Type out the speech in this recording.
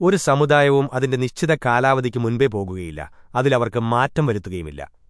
ഒരു സമുദായവും അതിന്റെ നിശ്ചിത കാലാവധിക്ക് മുൻപേ പോകുകയില്ല. അതിലവർക്ക് മാറ്റം വരുത്തുകയുമില്ല.